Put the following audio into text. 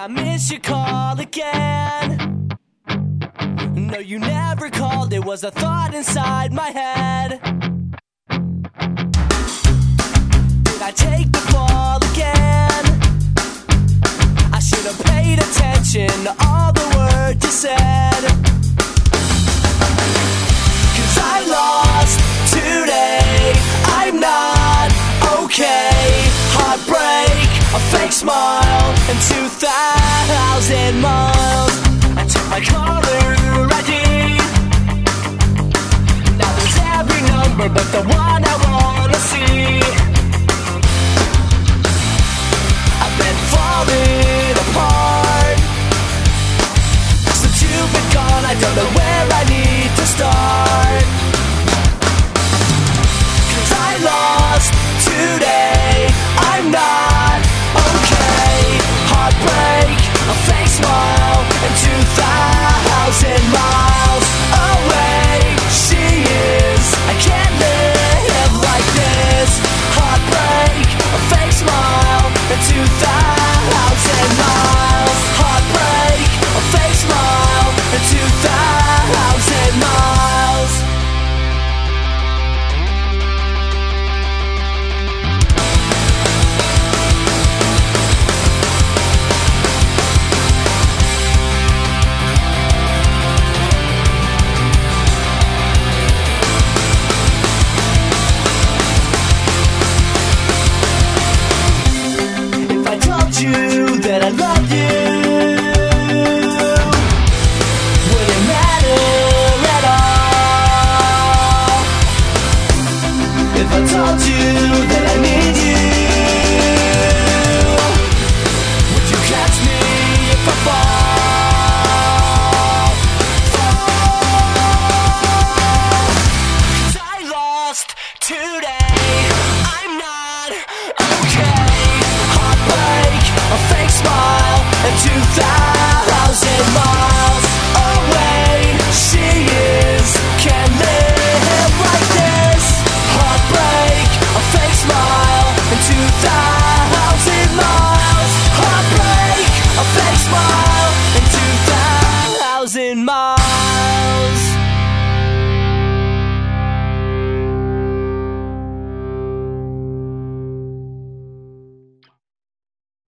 I miss your call again? No, you never called, it was a thought inside my head. Did I take the fall again? I should have paid attention to all the words you said. Cause I lost today. I'm not okay. Heartbreak, a fake smile, and 2,000 cover, but the one I wanna see. I've been falling apart since you've been gone. I don't know where I need to start.